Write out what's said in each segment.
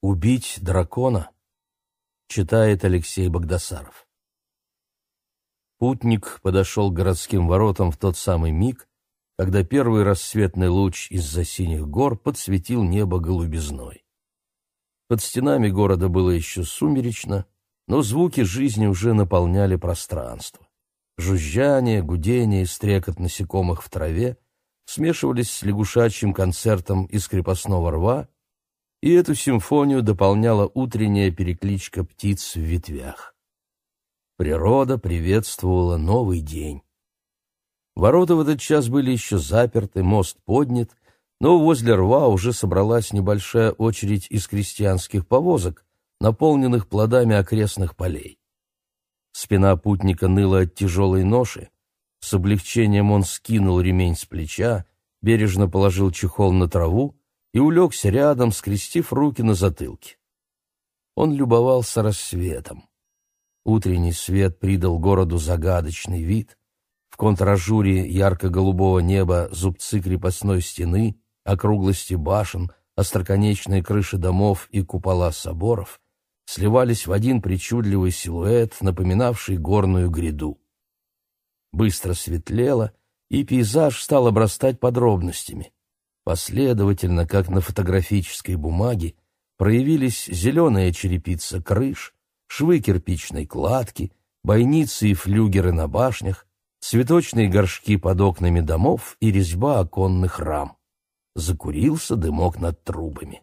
Убить дракона? Читает Алексей Богдасаров. Путник подошел к городским воротам в тот самый миг, когда первый рассветный луч из-за синих гор подсветил небо голубизной. Под стенами города было еще сумеречно, но звуки жизни уже наполняли пространство. Жужжание, гудение и стрекот насекомых в траве смешивались с лягушачьим концертом из крепостного рва, и эту симфонию дополняла утренняя перекличка птиц в ветвях. Природа приветствовала новый день. Ворота в этот час были еще заперты, мост поднят, но возле рва уже собралась небольшая очередь из крестьянских повозок, наполненных плодами окрестных полей. Спина путника ныла от тяжелой ноши, с облегчением он скинул ремень с плеча, бережно положил чехол на траву и улегся рядом, скрестив руки на затылке. Он любовался рассветом. Утренний свет придал городу загадочный вид. В контражуре ярко-голубого неба зубцы крепостной стены, округлости башен, остроконечные крыши домов и купола соборов сливались в один причудливый силуэт, напоминавший горную гряду. Быстро светлело, и пейзаж стал обрастать подробностями. Последовательно, как на фотографической бумаге, проявились зеленая черепица крыш, швы кирпичной кладки, бойницы и флюгеры на башнях, цветочные горшки под окнами домов и резьба оконных рам закурился дымок над трубами.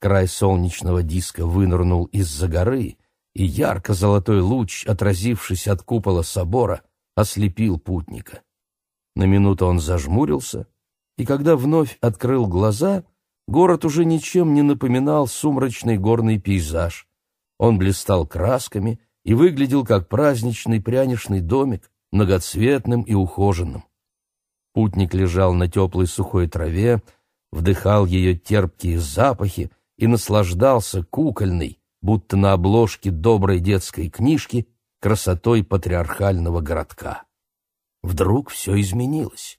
Край солнечного диска вынырнул из-за горы, и ярко-золотой луч, отразившись от купола собора, ослепил путника. На минуту он зажмурился, и когда вновь открыл глаза, город уже ничем не напоминал сумрачный горный пейзаж. Он блистал красками и выглядел как праздничный пряничный домик, многоцветным и ухоженным. Путник лежал на теплой сухой траве, вдыхал ее терпкие запахи и наслаждался кукольной, будто на обложке доброй детской книжки, красотой патриархального городка. Вдруг все изменилось.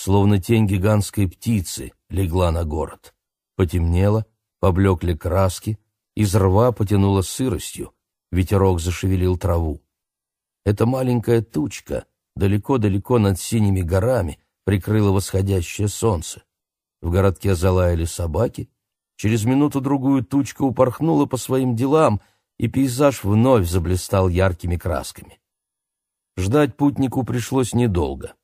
Словно тень гигантской птицы легла на город. Потемнело, поблекли краски, из рва потянуло сыростью, ветерок зашевелил траву. Эта маленькая тучка — далеко-далеко над синими горами прикрыло восходящее солнце. В городке залаяли собаки, через минуту-другую тучка упорхнула по своим делам, и пейзаж вновь заблистал яркими красками. Ждать путнику пришлось недолго.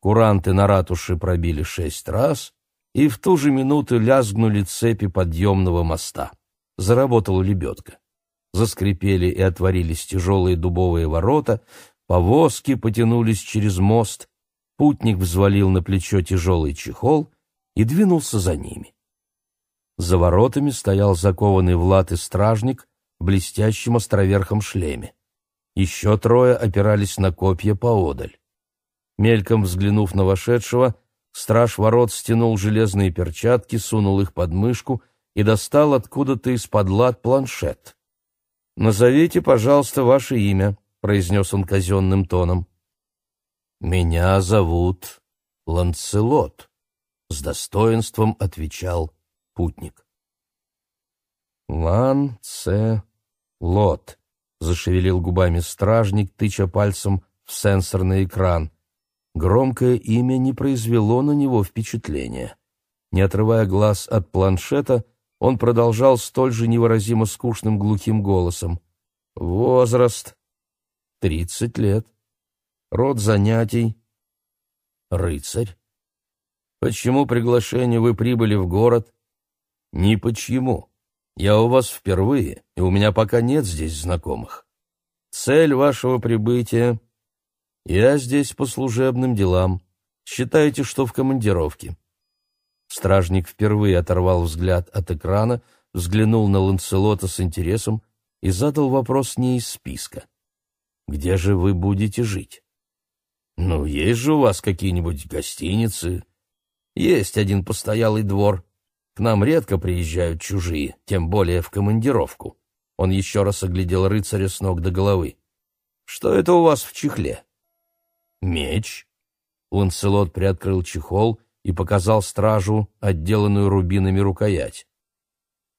Куранты на ратуше пробили шесть раз, и в ту же минуту лязгнули цепи подъемного моста. Заработала лебедка. Заскрипели и отворились тяжелые дубовые ворота, Повозки потянулись через мост, путник взвалил на плечо тяжелый чехол и двинулся за ними. За воротами стоял закованный в латы стражник в блестящем островерхом шлеме. Еще трое опирались на копья поодаль. Мельком взглянув на вошедшего, страж ворот стянул железные перчатки, сунул их под мышку и достал откуда-то из-под лад планшет. «Назовите, пожалуйста, ваше имя», — произнес он казенным тоном. «Меня зовут Ланцелот», — с достоинством отвечал путник. «Лан-це-лот», — зашевелил губами стражник, тыча пальцем в сенсорный экран. Громкое имя не произвело на него впечатления. Не отрывая глаз от планшета, он продолжал столь же невыразимо скучным глухим голосом. «Возраст Тридцать лет. Род занятий. Рыцарь. Почему приглашение вы прибыли в город? Ни почему. Я у вас впервые, и у меня пока нет здесь знакомых. Цель вашего прибытия? Я здесь по служебным делам. Считайте, что в командировке. Стражник впервые оторвал взгляд от экрана, взглянул на Ланцелота с интересом и задал вопрос не из списка. Где же вы будете жить? Ну, есть же у вас какие-нибудь гостиницы? Есть один постоялый двор. К нам редко приезжают чужие, тем более в командировку. Он еще раз оглядел рыцаря с ног до головы. Что это у вас в чехле? Меч. Ланселот приоткрыл чехол и показал стражу отделанную рубинами рукоять.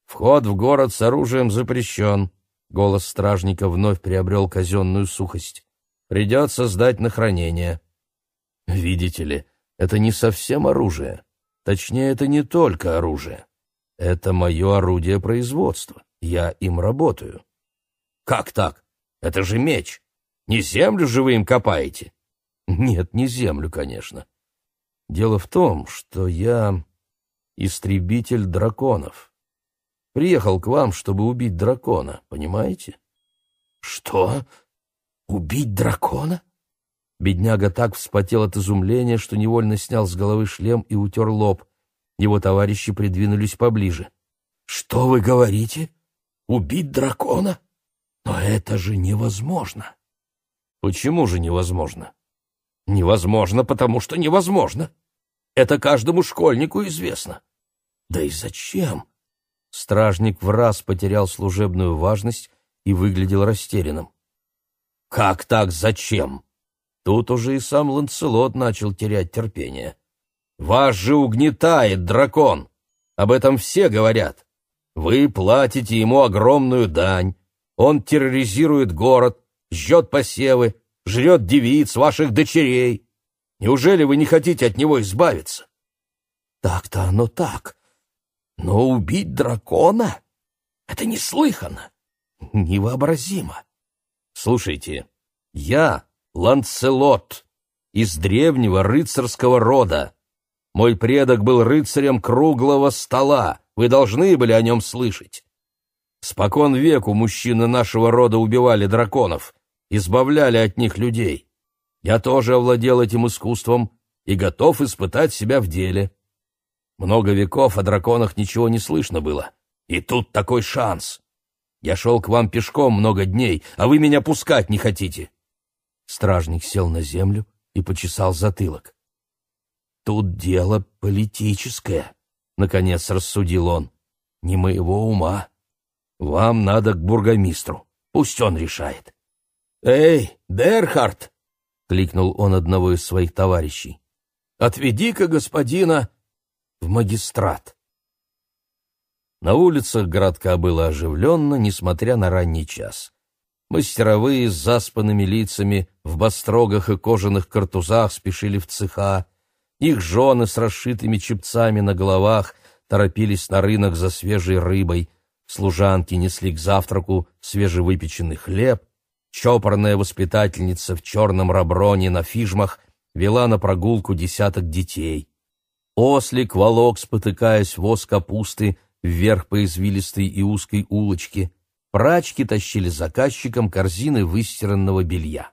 Вход в город с оружием запрещен. Голос стражника вновь приобрел казенную сухость. Придется сдать на хранение. Видите ли, это не совсем оружие. Точнее, это не только оружие. Это мое орудие производства. Я им работаю. Как так? Это же меч. Не землю же вы им копаете? Нет, не землю, конечно. Дело в том, что я истребитель драконов. Приехал к вам, чтобы убить дракона, понимаете? Что? Убить дракона? Бедняга так вспотел от изумления, что невольно снял с головы шлем и утер лоб. Его товарищи придвинулись поближе. «Что вы говорите? Убить дракона? Но это же невозможно!» «Почему же невозможно?» «Невозможно, потому что невозможно. Это каждому школьнику известно. Да и зачем?» Стражник в раз потерял служебную важность и выглядел растерянным. «Как так зачем?» Тут уже и сам Ланцелот начал терять терпение. «Вас же угнетает дракон! Об этом все говорят. Вы платите ему огромную дань. Он терроризирует город, жжет посевы, жрет девиц, ваших дочерей. Неужели вы не хотите от него избавиться?» «Так-то оно так. Но убить дракона — это неслыханно, невообразимо. Слушайте, я Ланцелот из древнего рыцарского рода. Мой предок был рыцарем круглого стола, вы должны были о нем слышать. Спокон веку мужчины нашего рода убивали драконов, избавляли от них людей. Я тоже овладел этим искусством и готов испытать себя в деле. Много веков о драконах ничего не слышно было. И тут такой шанс. Я шел к вам пешком много дней, а вы меня пускать не хотите. Стражник сел на землю и почесал затылок. Тут дело политическое, наконец рассудил он. Не моего ума. Вам надо к бургомистру. Пусть он решает. Эй, Дерхард! кликнул он одного из своих товарищей. Отведи-ка господина в магистрат. На улицах городка было оживленно, несмотря на ранний час. Мастеровые с заспанными лицами, в бастрогах и кожаных картузах спешили в цеха. Их жены с расшитыми чепцами на головах торопились на рынок за свежей рыбой. Служанки несли к завтраку свежевыпеченный хлеб. Чопорная воспитательница в черном раброне на фижмах вела на прогулку десяток детей. Ослик волок, спотыкаясь воз капусты, вверх по извилистой и узкой улочке. Прачки тащили заказчикам корзины выстиранного белья.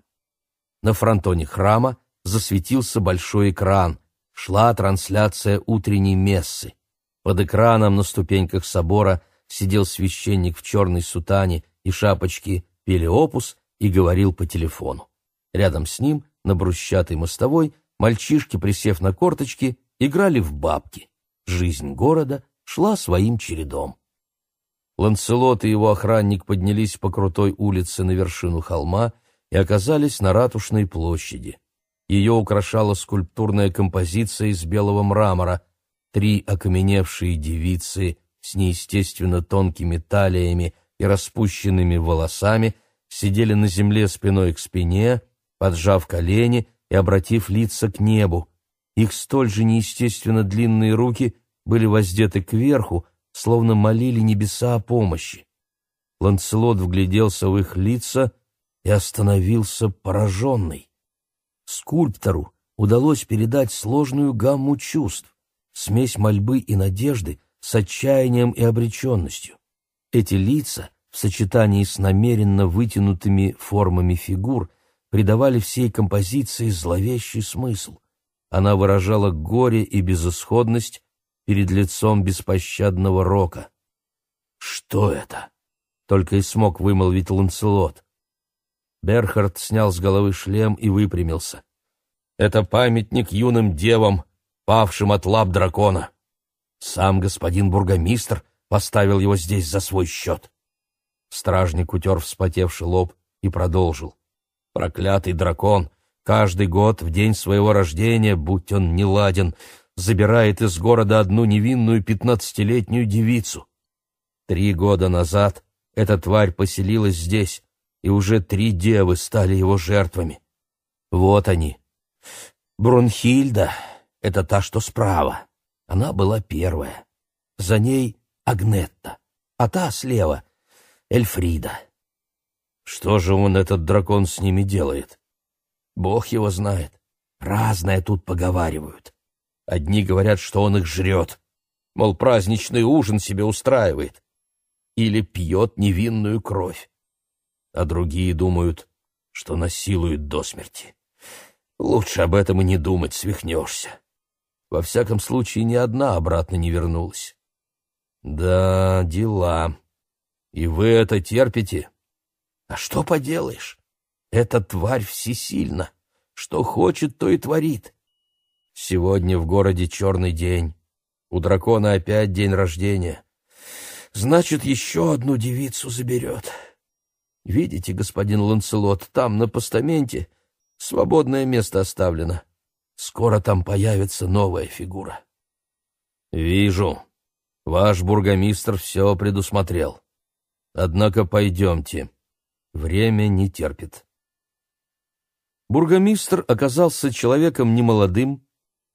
На фронтоне храма засветился большой экран. Шла трансляция утренней мессы. Под экраном на ступеньках собора сидел священник в черной сутане и шапочке, пели опус и говорил по телефону. Рядом с ним, на брусчатой мостовой, мальчишки, присев на корточки, играли в бабки. Жизнь города шла своим чередом. Ланцелот и его охранник поднялись по крутой улице на вершину холма и оказались на Ратушной площади. Ее украшала скульптурная композиция из белого мрамора. Три окаменевшие девицы с неестественно тонкими талиями и распущенными волосами сидели на земле спиной к спине, поджав колени и обратив лица к небу. Их столь же неестественно длинные руки были воздеты кверху, словно молили небеса о помощи. Ланцелот вгляделся в их лица и остановился пораженный. Скульптору удалось передать сложную гамму чувств, смесь мольбы и надежды с отчаянием и обреченностью. Эти лица в сочетании с намеренно вытянутыми формами фигур придавали всей композиции зловещий смысл. Она выражала горе и безысходность перед лицом беспощадного рока. «Что это?» — только и смог вымолвить Ланцелот. Берхард снял с головы шлем и выпрямился. «Это памятник юным девам, павшим от лап дракона. Сам господин бургомистр поставил его здесь за свой счет». Стражник утер вспотевший лоб и продолжил. «Проклятый дракон Каждый год, в день своего рождения, будь он неладен, забирает из города одну невинную пятнадцатилетнюю девицу. Три года назад эта тварь поселилась здесь, и уже три девы стали его жертвами. Вот они. Брунхильда — это та, что справа. Она была первая. За ней Агнетта, а та слева — Эльфрида. Что же он, этот дракон, с ними делает? Бог его знает. Разное тут поговаривают. Одни говорят, что он их жрет, мол, праздничный ужин себе устраивает. Или пьет невинную кровь. А другие думают, что насилует до смерти. Лучше об этом и не думать, свихнешься. Во всяком случае, ни одна обратно не вернулась. Да, дела. И вы это терпите? А что поделаешь? Эта тварь всесильна. Что хочет, то и творит. Сегодня в городе черный день. У дракона опять день рождения. Значит, еще одну девицу заберет. Видите, господин Ланселот, там, на постаменте, свободное место оставлено. Скоро там появится новая фигура. Вижу. Ваш бургомистр все предусмотрел. Однако пойдемте. Время не терпит. Бургомистр оказался человеком немолодым,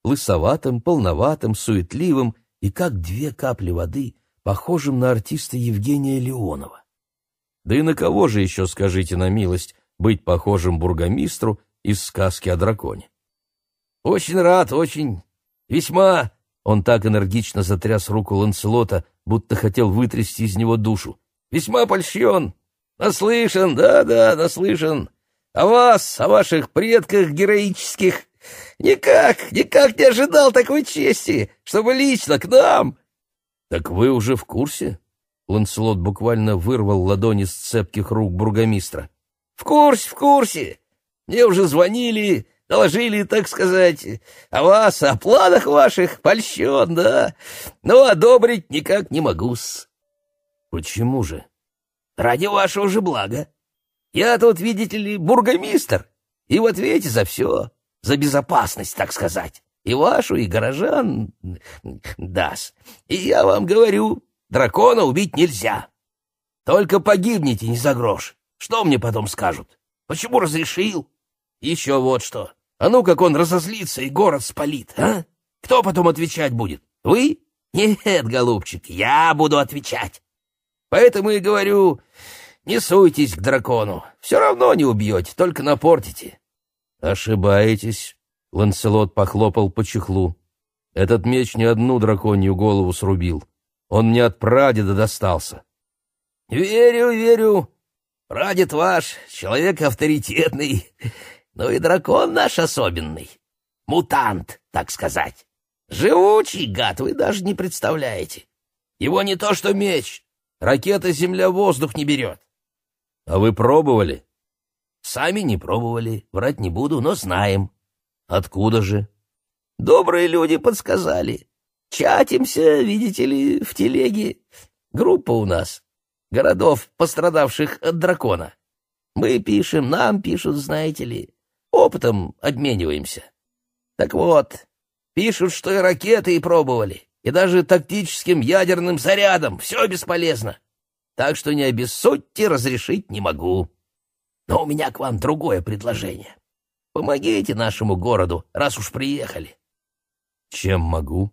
лысоватым, полноватым, суетливым и, как две капли воды, похожим на артиста Евгения Леонова. Да и на кого же еще, скажите на милость, быть похожим бургомистру из сказки о драконе? «Очень рад, очень, весьма...» Он так энергично затряс руку Ланселота, будто хотел вытрясти из него душу. «Весьма польщен, Наслышан, да-да, наслышан. О вас, о ваших предках героических. Никак, никак не ожидал такой чести, чтобы лично к нам. Так вы уже в курсе? Ланселот буквально вырвал ладони с цепких рук бургомистра. В курсе, в курсе. Мне уже звонили, доложили, так сказать, о вас, о планах ваших, польщен, да. Но одобрить никак не могу-с. Почему же? Ради вашего же блага. Я тут, видите ли, бургомистр, и в ответе за все, за безопасность, так сказать, и вашу, и горожан даст. И я вам говорю, дракона убить нельзя. Только погибнете не за грош. Что мне потом скажут? Почему разрешил? Еще вот что. А ну, как он разозлится и город спалит, а? Кто потом отвечать будет? Вы? Нет, голубчик, я буду отвечать. Поэтому и говорю, не суйтесь к дракону. Все равно не убьете, только напортите. Ошибаетесь. Ланселот похлопал по чехлу. Этот меч не одну драконью голову срубил. Он мне от прадеда достался. Верю, верю. Прадед ваш, человек авторитетный, но и дракон наш особенный. Мутант, так сказать. Живучий гад, вы даже не представляете. Его не то что меч, Ракета земля-воздух не берет. А вы пробовали? Сами не пробовали, врать не буду, но знаем. Откуда же? Добрые люди подсказали. Чатимся, видите ли, в телеге. Группа у нас. Городов, пострадавших от дракона. Мы пишем, нам пишут, знаете ли. Опытом обмениваемся. Так вот, пишут, что и ракеты и пробовали и даже тактическим ядерным зарядом. Все бесполезно. Так что не обессудьте, разрешить не могу. Но у меня к вам другое предложение. Помогите нашему городу, раз уж приехали. Чем могу?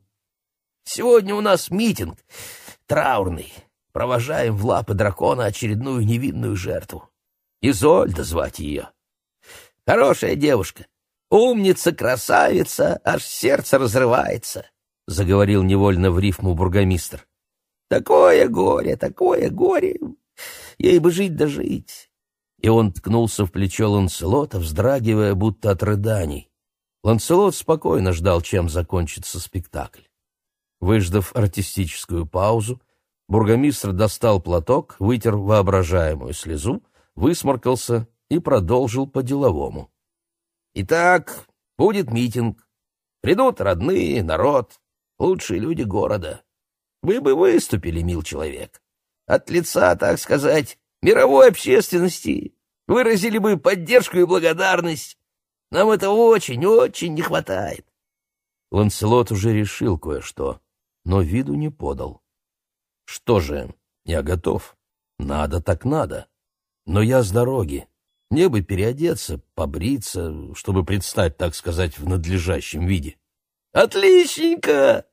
Сегодня у нас митинг траурный. Провожаем в лапы дракона очередную невинную жертву. Изольда звать ее. Хорошая девушка, умница, красавица, аж сердце разрывается заговорил невольно в рифму бургомистр. Такое горе, такое горе! Ей бы жить да жить! И он ткнулся в плечо Ланселота, вздрагивая, будто от рыданий. Ланселот спокойно ждал, чем закончится спектакль. Выждав артистическую паузу, бургомистр достал платок, вытер воображаемую слезу, высморкался и продолжил по-деловому. «Итак, будет митинг. Придут родные, народ лучшие люди города. Вы бы выступили, мил человек. От лица, так сказать, мировой общественности. Выразили бы поддержку и благодарность. Нам этого очень-очень не хватает. Ланселот уже решил кое-что, но виду не подал. Что же, Я готов. Надо так надо. Но я с дороги. Мне бы переодеться, побриться, чтобы предстать, так сказать, в надлежащем виде. Отличненько!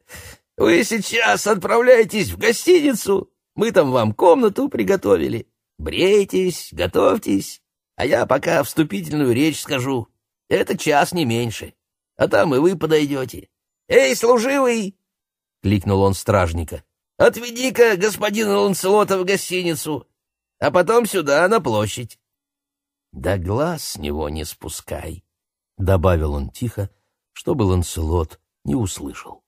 Вы сейчас отправляетесь в гостиницу. Мы там вам комнату приготовили. Брейтесь, готовьтесь, а я пока вступительную речь скажу. Это час не меньше. А там и вы подойдете. Эй, служивый! — кликнул он стражника. — Отведи-ка господина Ланселота в гостиницу, а потом сюда, на площадь. — Да глаз с него не спускай, — добавил он тихо, чтобы Ланселот не услышал.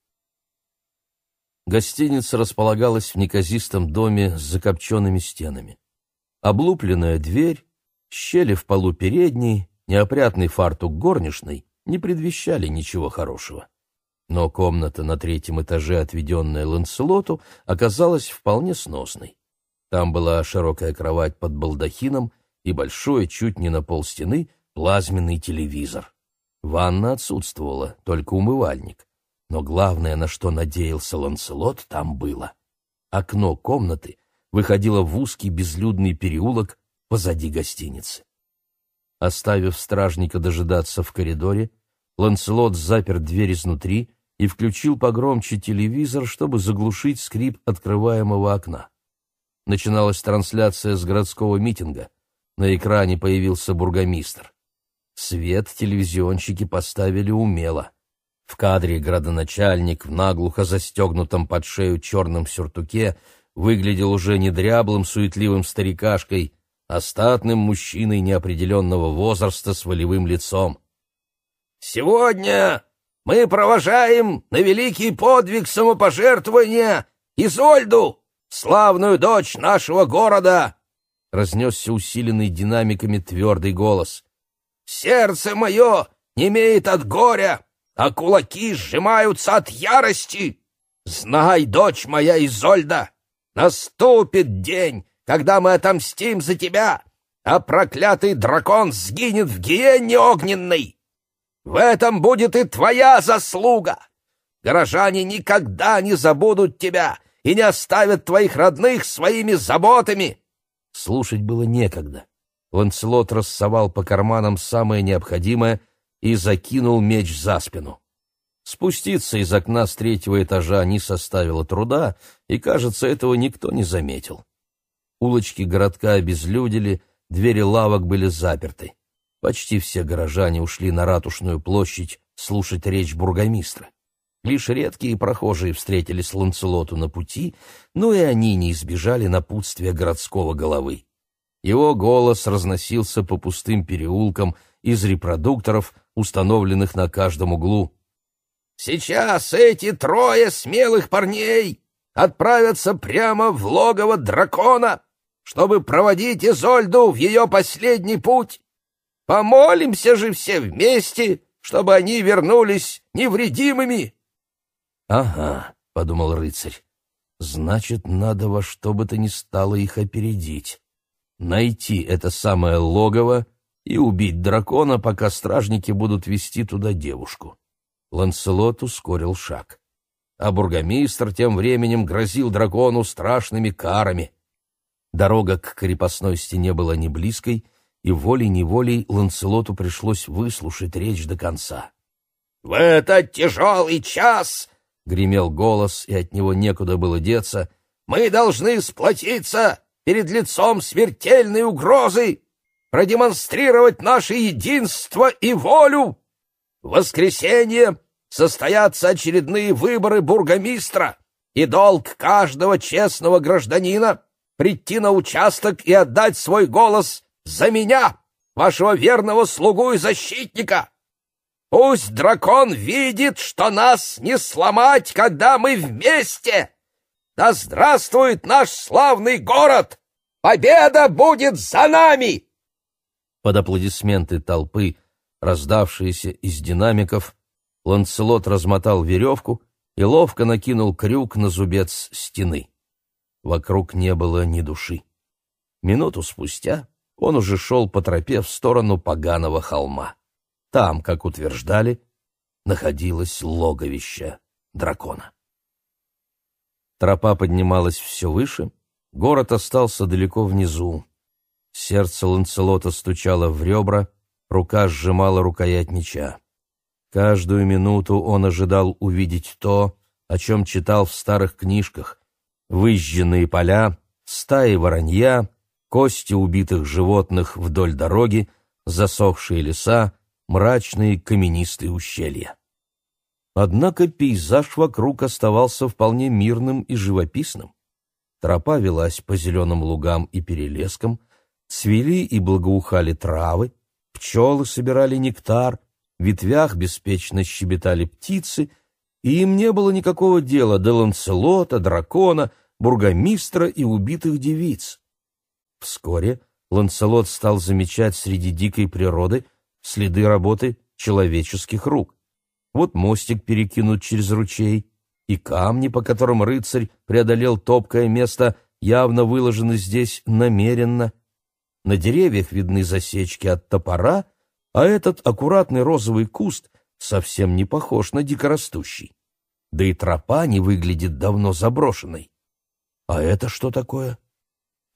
Гостиница располагалась в неказистом доме с закопченными стенами. Облупленная дверь, щели в полу передней, неопрятный фартук горничной не предвещали ничего хорошего. Но комната на третьем этаже, отведенная Ланселоту, оказалась вполне сносной. Там была широкая кровать под балдахином и большой, чуть не на полстены, плазменный телевизор. Ванна отсутствовала, только умывальник. Но главное, на что надеялся Ланселот, там было. Окно комнаты выходило в узкий безлюдный переулок позади гостиницы. Оставив стражника дожидаться в коридоре, Ланселот запер дверь изнутри и включил погромче телевизор, чтобы заглушить скрип открываемого окна. Начиналась трансляция с городского митинга. На экране появился бургомистр. Свет телевизионщики поставили умело. В кадре градоначальник в наглухо застегнутом под шею черном сюртуке выглядел уже не дряблым суетливым старикашкой, а статным мужчиной неопределенного возраста с волевым лицом. «Сегодня мы провожаем на великий подвиг самопожертвования Изольду, славную дочь нашего города!» — разнесся усиленный динамиками твердый голос. «Сердце мое не имеет от горя, а кулаки сжимаются от ярости. Знай, дочь моя Изольда, наступит день, когда мы отомстим за тебя, а проклятый дракон сгинет в гиене огненной. В этом будет и твоя заслуга. Горожане никогда не забудут тебя и не оставят твоих родных своими заботами. Слушать было некогда. Ланселот рассовал по карманам самое необходимое и закинул меч за спину. Спуститься из окна с третьего этажа не составило труда, и, кажется, этого никто не заметил. Улочки городка обезлюдили, двери лавок были заперты. Почти все горожане ушли на Ратушную площадь слушать речь бургомистра. Лишь редкие прохожие встретились Ланцелоту на пути, но и они не избежали напутствия городского головы. Его голос разносился по пустым переулкам из репродукторов, установленных на каждом углу. «Сейчас эти трое смелых парней отправятся прямо в логово дракона, чтобы проводить Изольду в ее последний путь. Помолимся же все вместе, чтобы они вернулись невредимыми». «Ага», — подумал рыцарь, — «значит, надо во что бы то ни стало их опередить» найти это самое логово и убить дракона, пока стражники будут вести туда девушку. Ланселот ускорил шаг. А бургомистр тем временем грозил дракону страшными карами. Дорога к крепостной стене была не близкой, и волей-неволей Ланселоту пришлось выслушать речь до конца. «В этот тяжелый час!» — гремел голос, и от него некуда было деться. «Мы должны сплотиться перед лицом смертельной угрозы, продемонстрировать наше единство и волю. В воскресенье состоятся очередные выборы бургомистра, и долг каждого честного гражданина прийти на участок и отдать свой голос за меня, вашего верного слугу и защитника. Пусть дракон видит, что нас не сломать, когда мы вместе. Да здравствует наш славный город! Победа будет за нами!» Под аплодисменты толпы, раздавшиеся из динамиков, Ланцелот размотал веревку и ловко накинул крюк на зубец стены. Вокруг не было ни души. Минуту спустя он уже шел по тропе в сторону поганого холма. Там, как утверждали, находилось логовище дракона. Тропа поднималась все выше, Город остался далеко внизу. Сердце Ланцелота стучало в ребра, рука сжимала рукоять меча. Каждую минуту он ожидал увидеть то, о чем читал в старых книжках. Выжженные поля, стаи воронья, кости убитых животных вдоль дороги, засохшие леса, мрачные каменистые ущелья. Однако пейзаж вокруг оставался вполне мирным и живописным. Тропа велась по зеленым лугам и перелескам, цвели и благоухали травы, пчелы собирали нектар, в ветвях беспечно щебетали птицы, и им не было никакого дела до Ланцелота, дракона, бургомистра и убитых девиц. Вскоре Ланцелот стал замечать среди дикой природы следы работы человеческих рук. Вот мостик перекинут через ручей, и камни, по которым рыцарь преодолел топкое место, явно выложены здесь намеренно. На деревьях видны засечки от топора, а этот аккуратный розовый куст совсем не похож на дикорастущий. Да и тропа не выглядит давно заброшенной. А это что такое?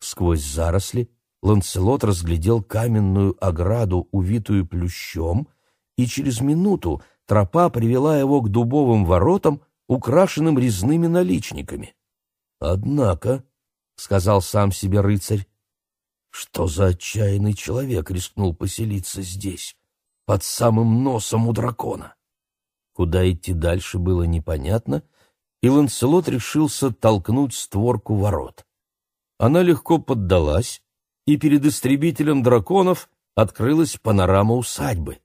Сквозь заросли Ланцелот разглядел каменную ограду, увитую плющом, и через минуту тропа привела его к дубовым воротам, украшенным резными наличниками. «Однако», — сказал сам себе рыцарь, — «что за отчаянный человек рискнул поселиться здесь, под самым носом у дракона?» Куда идти дальше было непонятно, и Ланселот решился толкнуть створку ворот. Она легко поддалась, и перед истребителем драконов открылась панорама усадьбы.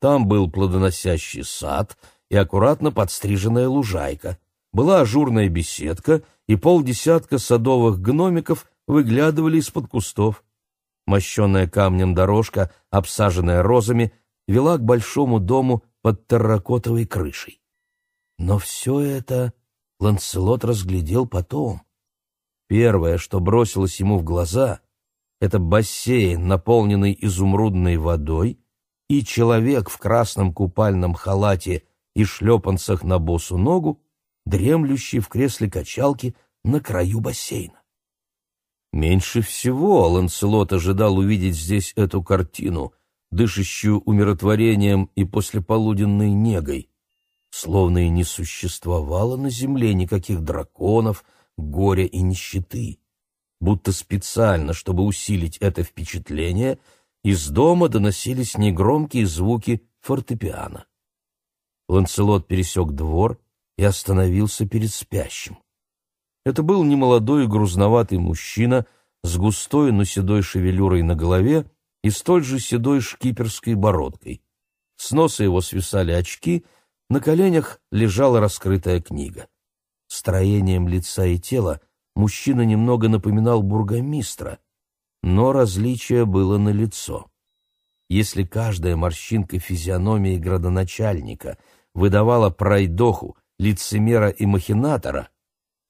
Там был плодоносящий сад и аккуратно подстриженная лужайка. Была ажурная беседка, и полдесятка садовых гномиков выглядывали из-под кустов. Мощенная камнем дорожка, обсаженная розами, вела к большому дому под терракотовой крышей. Но все это Ланселот разглядел потом. Первое, что бросилось ему в глаза, это бассейн, наполненный изумрудной водой, и человек в красном купальном халате и шлепанцах на босу ногу, дремлющий в кресле качалки на краю бассейна. Меньше всего Ланселот ожидал увидеть здесь эту картину, дышащую умиротворением и послеполуденной негой. Словно и не существовало на земле никаких драконов, горя и нищеты. Будто специально, чтобы усилить это впечатление, из дома доносились негромкие звуки фортепиано. Ланцелот пересек двор и остановился перед спящим. Это был немолодой грузноватый мужчина с густой, но седой шевелюрой на голове и столь же седой шкиперской бородкой. С носа его свисали очки, на коленях лежала раскрытая книга. Строением лица и тела мужчина немного напоминал бургомистра, но различие было налицо. Если каждая морщинка физиономии градоначальника выдавала пройдоху, лицемера и махинатора,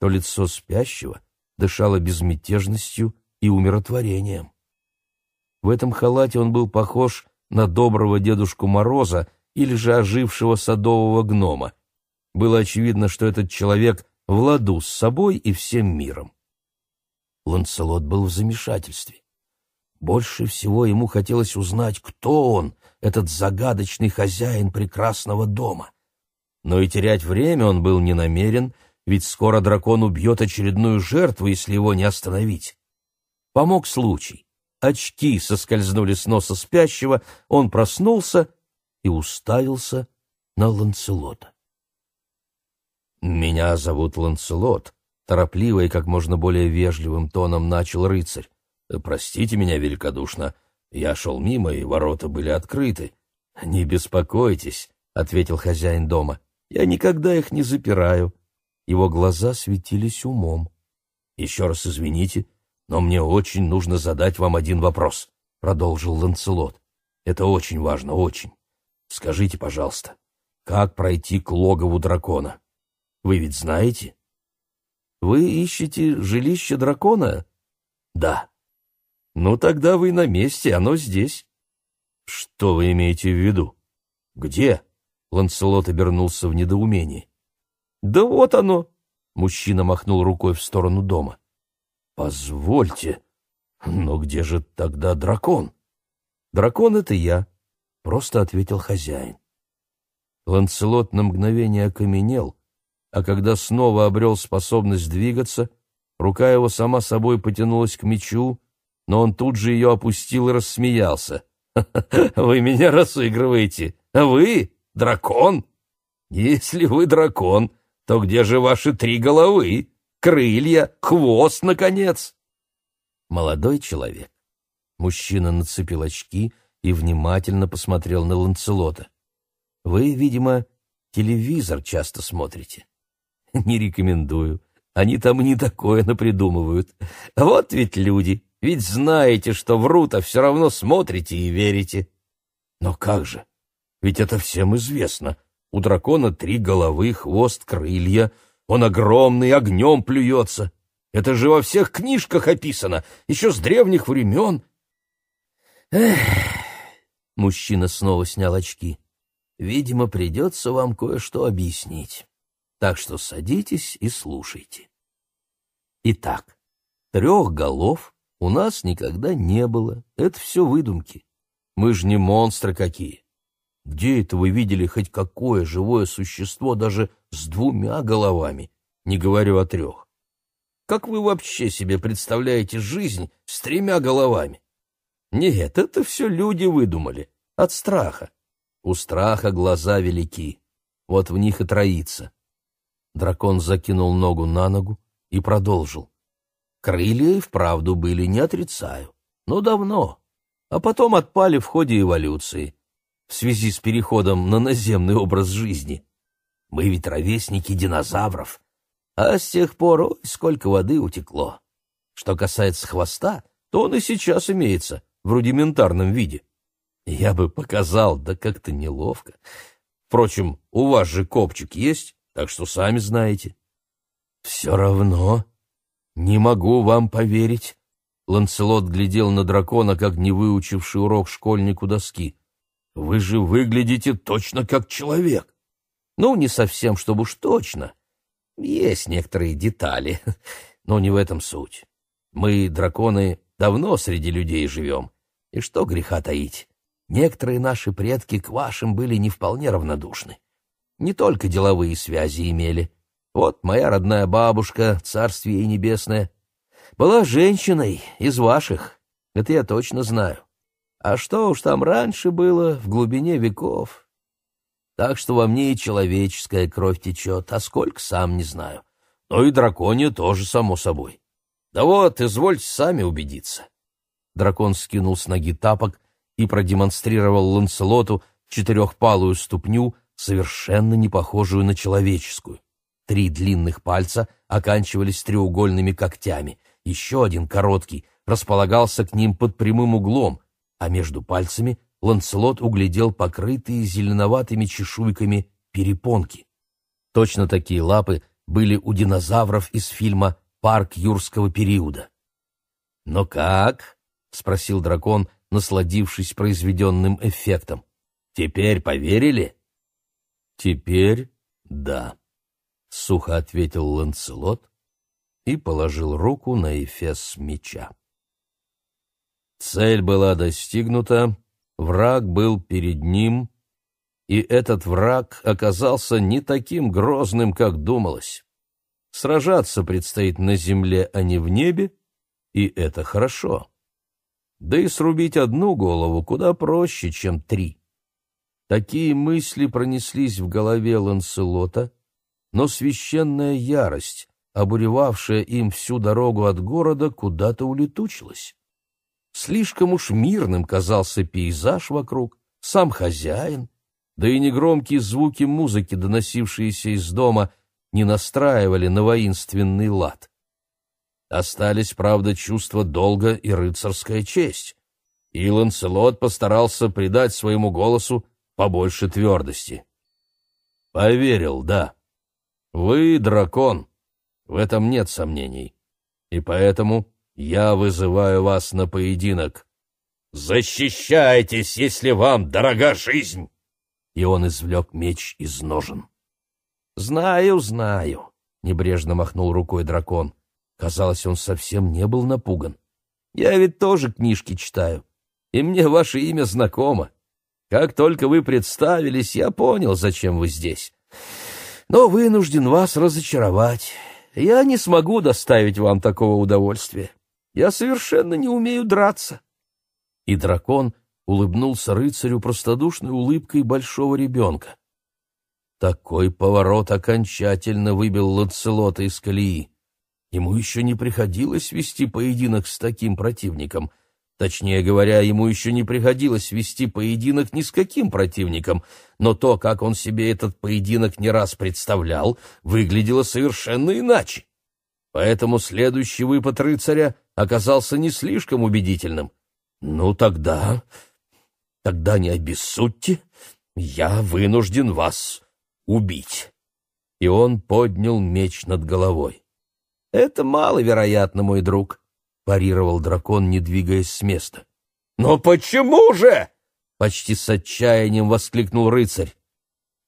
то лицо спящего дышало безмятежностью и умиротворением. В этом халате он был похож на доброго Дедушку Мороза или же ожившего садового гнома. Было очевидно, что этот человек в ладу с собой и всем миром. Ланселот был в замешательстве. Больше всего ему хотелось узнать, кто он, этот загадочный хозяин прекрасного дома. Но и терять время он был не намерен, ведь скоро дракон убьет очередную жертву, если его не остановить. Помог случай. Очки соскользнули с носа спящего, он проснулся и уставился на Ланцелота. «Меня зовут Ланцелот», — торопливо и как можно более вежливым тоном начал рыцарь. «Простите меня великодушно, я шел мимо, и ворота были открыты». «Не беспокойтесь», — ответил хозяин дома, — «я никогда их не запираю». Его глаза светились умом. «Еще раз извините, но мне очень нужно задать вам один вопрос», — продолжил Ланцелот. «Это очень важно, очень. Скажите, пожалуйста, как пройти к логову дракона? Вы ведь знаете?» «Вы ищете жилище дракона?» «Да». «Ну, тогда вы на месте, оно здесь». «Что вы имеете в виду?» «Где?» — Ланселот обернулся в недоумении. «Да вот оно!» — мужчина махнул рукой в сторону дома. Позвольте, но где же тогда дракон? Дракон — это я, — просто ответил хозяин. Ланцелот на мгновение окаменел, а когда снова обрел способность двигаться, рука его сама собой потянулась к мечу, но он тут же ее опустил и рассмеялся. «Вы меня разыгрываете, а вы — дракон? Если вы дракон, то где же ваши три головы, крылья, хвост, наконец?» Молодой человек. Мужчина нацепил очки и внимательно посмотрел на Ланцелота. «Вы, видимо, телевизор часто смотрите». «Не рекомендую. Они там не такое напридумывают. Вот ведь люди, ведь знаете, что врут, а все равно смотрите и верите». «Но как же? Ведь это всем известно. У дракона три головы, хвост, крылья. Он огромный, огнем плюется. Это же во всех книжках описано, еще с древних времен. Эх, мужчина снова снял очки. Видимо, придется вам кое-что объяснить. Так что садитесь и слушайте. Итак, трех голов у нас никогда не было. Это все выдумки. Мы же не монстры какие. Где это вы видели хоть какое живое существо даже с двумя головами, не говорю о трех? Как вы вообще себе представляете жизнь с тремя головами? Нет, это все люди выдумали. От страха. У страха глаза велики. Вот в них и троится. Дракон закинул ногу на ногу и продолжил. Крылья и вправду были, не отрицаю. Но давно. А потом отпали в ходе эволюции. В связи с переходом на наземный образ жизни. Мы ведь ровесники динозавров а с тех пор ой, сколько воды утекло. Что касается хвоста, то он и сейчас имеется в рудиментарном виде. Я бы показал, да как-то неловко. Впрочем, у вас же копчик есть, так что сами знаете. Все равно не могу вам поверить. Ланцелот глядел на дракона, как не выучивший урок школьнику доски. Вы же выглядите точно как человек. Ну, не совсем, чтобы уж точно. Есть некоторые детали, но не в этом суть. Мы, драконы, давно среди людей живем. И что греха таить? Некоторые наши предки к вашим были не вполне равнодушны. Не только деловые связи имели. Вот моя родная бабушка, царствие небесное, была женщиной из ваших. Это я точно знаю. А что уж там раньше было, в глубине веков, так что во мне и человеческая кровь течет, а сколько, сам не знаю. Но и драконья тоже, само собой. Да вот, извольте сами убедиться. Дракон скинул с ноги тапок и продемонстрировал Ланселоту четырехпалую ступню, совершенно не похожую на человеческую. Три длинных пальца оканчивались треугольными когтями, еще один короткий располагался к ним под прямым углом, а между пальцами Ланселот углядел покрытые зеленоватыми чешуйками перепонки. Точно такие лапы были у динозавров из фильма «Парк юрского периода». «Но как?» — спросил дракон, насладившись произведенным эффектом. «Теперь поверили?» «Теперь да», — сухо ответил Ланселот и положил руку на эфес меча. Цель была достигнута, Враг был перед ним, и этот враг оказался не таким грозным, как думалось. Сражаться предстоит на земле, а не в небе, и это хорошо. Да и срубить одну голову куда проще, чем три. Такие мысли пронеслись в голове Ланселота, но священная ярость, обуревавшая им всю дорогу от города, куда-то улетучилась. Слишком уж мирным казался пейзаж вокруг, сам хозяин, да и негромкие звуки музыки, доносившиеся из дома, не настраивали на воинственный лад. Остались, правда, чувство долга и рыцарская честь, и Ланселот постарался придать своему голосу побольше твердости. «Поверил, да. Вы дракон, в этом нет сомнений, и поэтому я вызываю вас на поединок. Защищайтесь, если вам дорога жизнь!» И он извлек меч из ножен. «Знаю, знаю», — небрежно махнул рукой дракон. Казалось, он совсем не был напуган. «Я ведь тоже книжки читаю, и мне ваше имя знакомо. Как только вы представились, я понял, зачем вы здесь. Но вынужден вас разочаровать. Я не смогу доставить вам такого удовольствия. Я совершенно не умею драться». И дракон улыбнулся рыцарю простодушной улыбкой большого ребенка. Такой поворот окончательно выбил Ланцелота из колеи. Ему еще не приходилось вести поединок с таким противником. Точнее говоря, ему еще не приходилось вести поединок ни с каким противником, но то, как он себе этот поединок не раз представлял, выглядело совершенно иначе. Поэтому следующий выпад рыцаря оказался не слишком убедительным. «Ну тогда... тогда не обессудьте, я вынужден вас убить». И он поднял меч над головой. «Это маловероятно, мой друг», — парировал дракон, не двигаясь с места. «Но почему же?» — почти с отчаянием воскликнул рыцарь.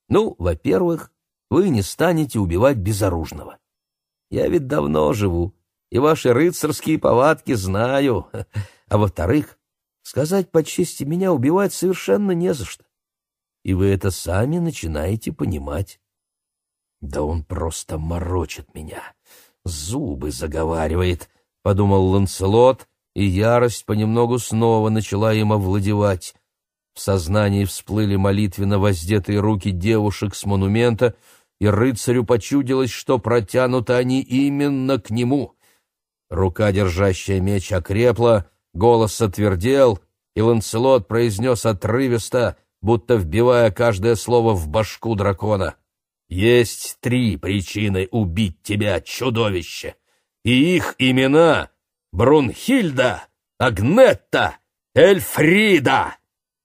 «Ну, во-первых, вы не станете убивать безоружного. Я ведь давно живу, и ваши рыцарские повадки знаю. А во-вторых, сказать по чести, меня убивать совершенно не за что. И вы это сами начинаете понимать. Да он просто морочит меня зубы заговаривает, — подумал Ланселот, и ярость понемногу снова начала им овладевать. В сознании всплыли молитвенно воздетые руки девушек с монумента, и рыцарю почудилось, что протянуты они именно к нему. Рука, держащая меч, окрепла, голос отвердел, и Ланселот произнес отрывисто, будто вбивая каждое слово в башку дракона — есть три причины убить тебя, чудовище, и их имена — Брунхильда, Агнетта, Эльфрида.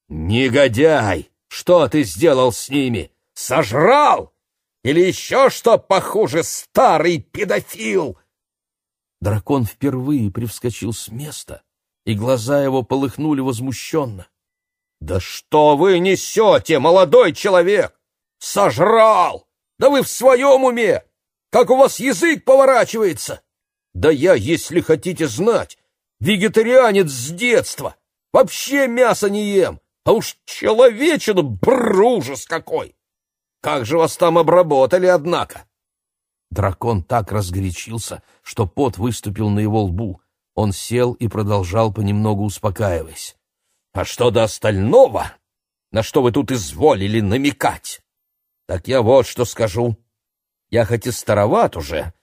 Негодяй, что ты сделал с ними? Сожрал? Или еще что похуже, старый педофил? Дракон впервые привскочил с места, и глаза его полыхнули возмущенно. «Да что вы несете, молодой человек? Сожрал! Да вы в своем уме! Как у вас язык поворачивается! Да я, если хотите знать, вегетарианец с детства. Вообще мясо не ем, а уж человечину, бррр, ужас какой! Как же вас там обработали, однако!» Дракон так разгорячился, что пот выступил на его лбу. Он сел и продолжал понемногу успокаиваясь. «А что до остального? На что вы тут изволили намекать? Так я вот что скажу. Я хоть и староват уже,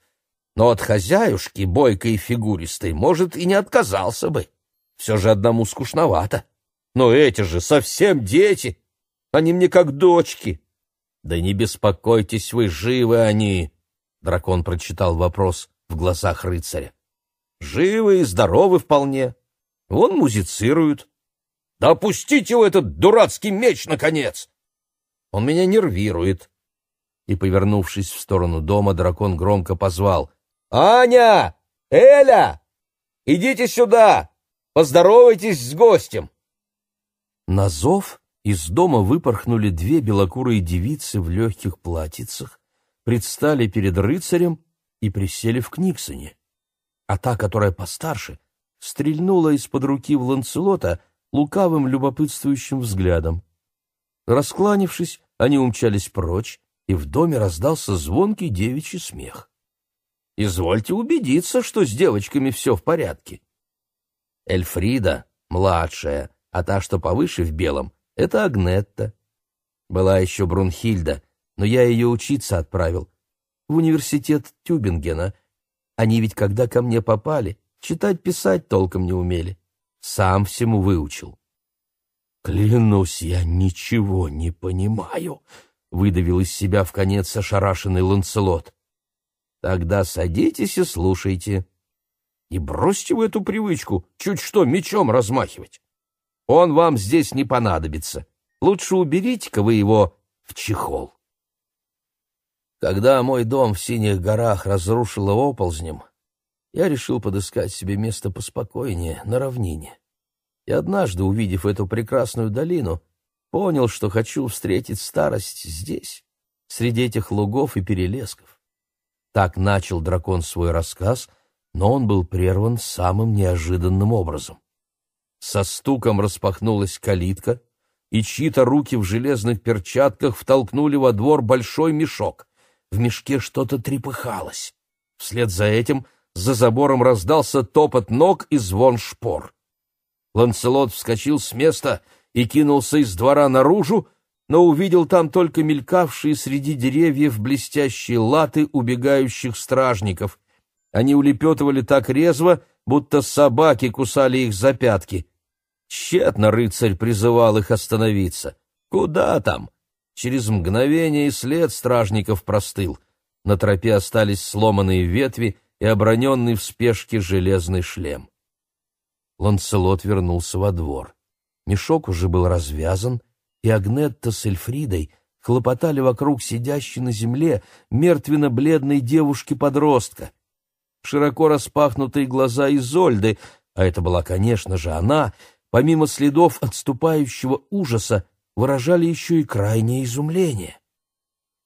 но от хозяюшки, бойкой и фигуристой, может, и не отказался бы. Все же одному скучновато. Но эти же совсем дети. Они мне как дочки. Да не беспокойтесь вы, живы они. Дракон прочитал вопрос в глазах рыцаря. Живы и здоровы вполне. Вон музицируют. Да опустите вы этот дурацкий меч, наконец! Он меня нервирует. И, повернувшись в сторону дома, дракон громко позвал. «Аня! Эля! Идите сюда! Поздоровайтесь с гостем!» На зов из дома выпорхнули две белокурые девицы в легких платьицах, предстали перед рыцарем и присели в Книксоне. А та, которая постарше, стрельнула из-под руки в Ланцелота лукавым любопытствующим взглядом. Раскланившись, они умчались прочь, и в доме раздался звонкий девичий смех. «Извольте убедиться, что с девочками все в порядке». Эльфрида, младшая, а та, что повыше в белом, — это Агнетта. Была еще Брунхильда, но я ее учиться отправил. В университет Тюбингена. Они ведь, когда ко мне попали, читать-писать толком не умели. Сам всему выучил. «Клянусь, я ничего не понимаю», — выдавил из себя в конец ошарашенный Ланцелот. «Тогда садитесь и слушайте. И бросьте вы эту привычку чуть что мечом размахивать. Он вам здесь не понадобится. Лучше уберите-ка вы его в чехол». Когда мой дом в Синих горах разрушило оползнем, я решил подыскать себе место поспокойнее, на равнине и однажды, увидев эту прекрасную долину, понял, что хочу встретить старость здесь, среди этих лугов и перелесков. Так начал дракон свой рассказ, но он был прерван самым неожиданным образом. Со стуком распахнулась калитка, и чьи-то руки в железных перчатках втолкнули во двор большой мешок. В мешке что-то трепыхалось. Вслед за этим за забором раздался топот ног и звон шпор. Ланселот вскочил с места и кинулся из двора наружу, но увидел там только мелькавшие среди деревьев блестящие латы убегающих стражников. Они улепетывали так резво, будто собаки кусали их за пятки. Тщетно рыцарь призывал их остановиться. Куда там? Через мгновение и след стражников простыл. На тропе остались сломанные ветви и оброненный в спешке железный шлем. Ланселот вернулся во двор. Мешок уже был развязан, и Агнетта с Эльфридой хлопотали вокруг сидящей на земле мертвенно-бледной девушки-подростка. Широко распахнутые глаза Изольды, а это была, конечно же, она, помимо следов отступающего ужаса, выражали еще и крайнее изумление.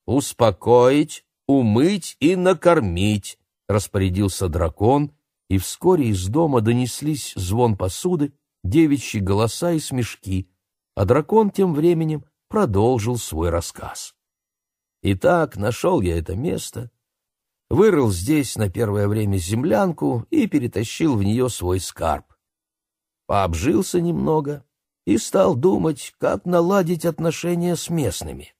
«Успокоить, умыть и накормить», — распорядился дракон, и вскоре из дома донеслись звон посуды, девичьи голоса и смешки, а дракон тем временем продолжил свой рассказ. «Итак, нашел я это место, вырыл здесь на первое время землянку и перетащил в нее свой скарб пообжился немного и стал думать, как наладить отношения с местными.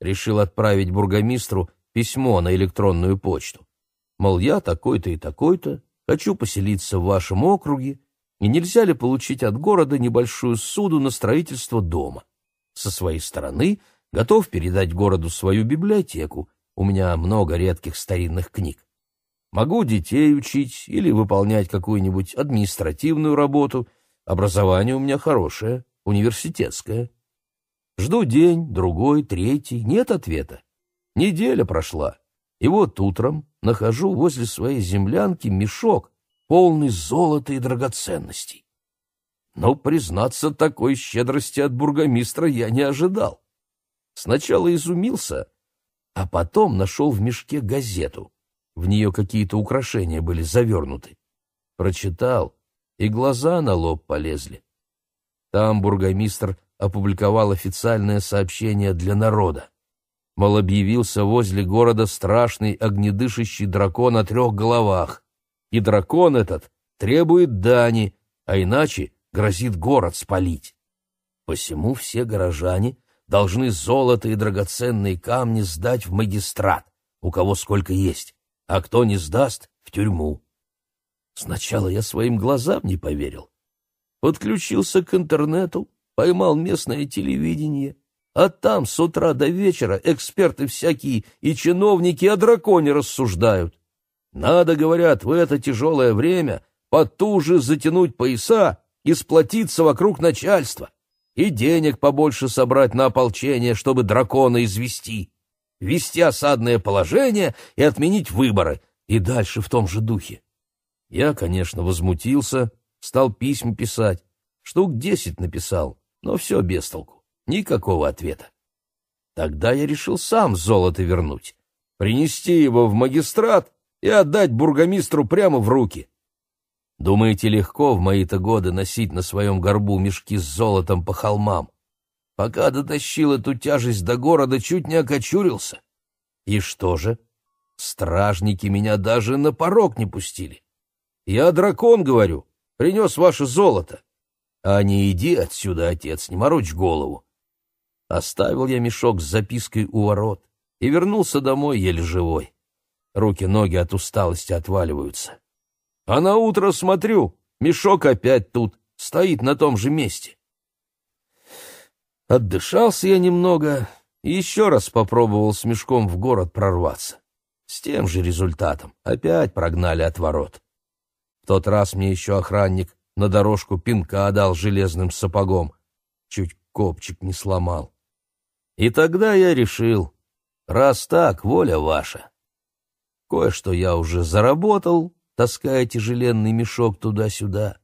Решил отправить бургомистру письмо на электронную почту. Мол, я такой-то и такой-то, хочу поселиться в вашем округе, и нельзя ли получить от города небольшую суду на строительство дома? Со своей стороны готов передать городу свою библиотеку, у меня много редких старинных книг. Могу детей учить или выполнять какую-нибудь административную работу. Образование у меня хорошее, университетское. Жду день, другой, третий, нет ответа. Неделя прошла, и вот утром нахожу возле своей землянки мешок, полный золота и драгоценностей. Но, признаться, такой щедрости от бургомистра я не ожидал. Сначала изумился, а потом нашел в мешке газету — в нее какие-то украшения были завернуты. Прочитал, и глаза на лоб полезли. Там бургомистр опубликовал официальное сообщение для народа. Мол, объявился возле города страшный огнедышащий дракон о трех головах. И дракон этот требует дани, а иначе грозит город спалить. Посему все горожане должны золото и драгоценные камни сдать в магистрат, у кого сколько есть а кто не сдаст — в тюрьму. Сначала я своим глазам не поверил. Подключился к интернету, поймал местное телевидение, а там с утра до вечера эксперты всякие и чиновники о драконе рассуждают. Надо, говорят, в это тяжелое время потуже затянуть пояса и сплотиться вокруг начальства, и денег побольше собрать на ополчение, чтобы дракона извести ввести осадное положение и отменить выборы, и дальше в том же духе. Я, конечно, возмутился, стал письма писать, штук десять написал, но все без толку, никакого ответа. Тогда я решил сам золото вернуть, принести его в магистрат и отдать бургомистру прямо в руки. Думаете, легко в мои-то годы носить на своем горбу мешки с золотом по холмам? Пока дотащил эту тяжесть до города, чуть не окочурился. И что же? Стражники меня даже на порог не пустили. Я дракон, говорю, принес ваше золото. А не иди отсюда, отец, не морочь голову. Оставил я мешок с запиской у ворот и вернулся домой еле живой. Руки-ноги от усталости отваливаются. А на утро смотрю, мешок опять тут, стоит на том же месте. Отдышался я немного и еще раз попробовал с мешком в город прорваться. С тем же результатом. Опять прогнали от ворот. Тот раз мне еще охранник на дорожку пинка дал железным сапогом. Чуть копчик не сломал. И тогда я решил, раз так, воля ваша. Кое-что я уже заработал, таская тяжеленный мешок туда-сюда.